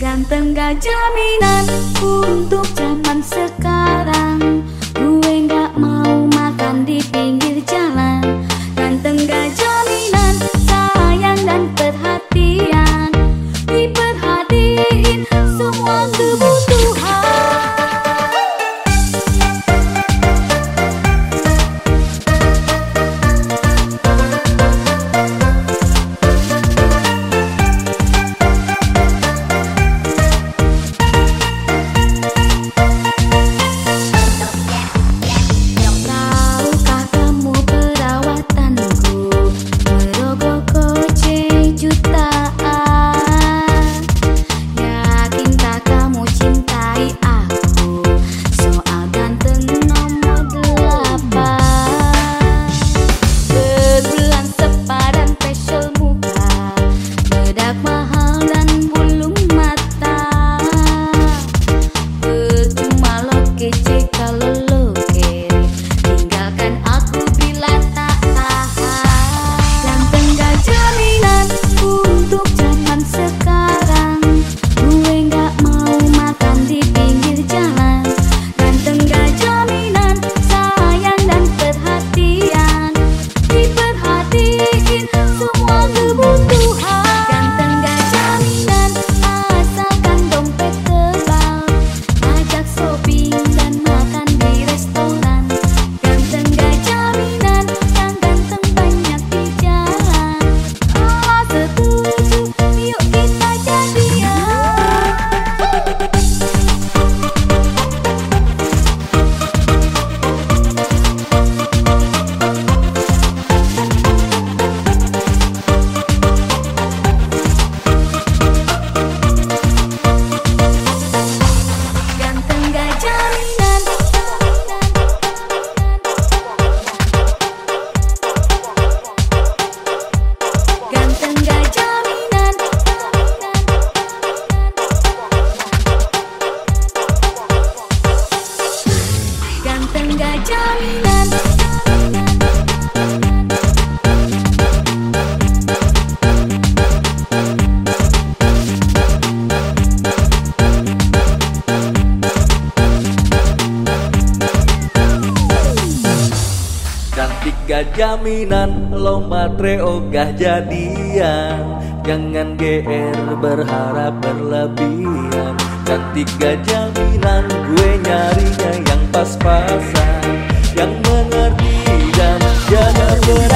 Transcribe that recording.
Ganteng gak jaminan untuk zaman sekarang. selalu gak jaminan lomba treo gak jadian. Jangan GR berharap berlebihan. Nanti tiga jaminan gue nyarinya yang pas-pasan. Yang mengerti dan jangan ber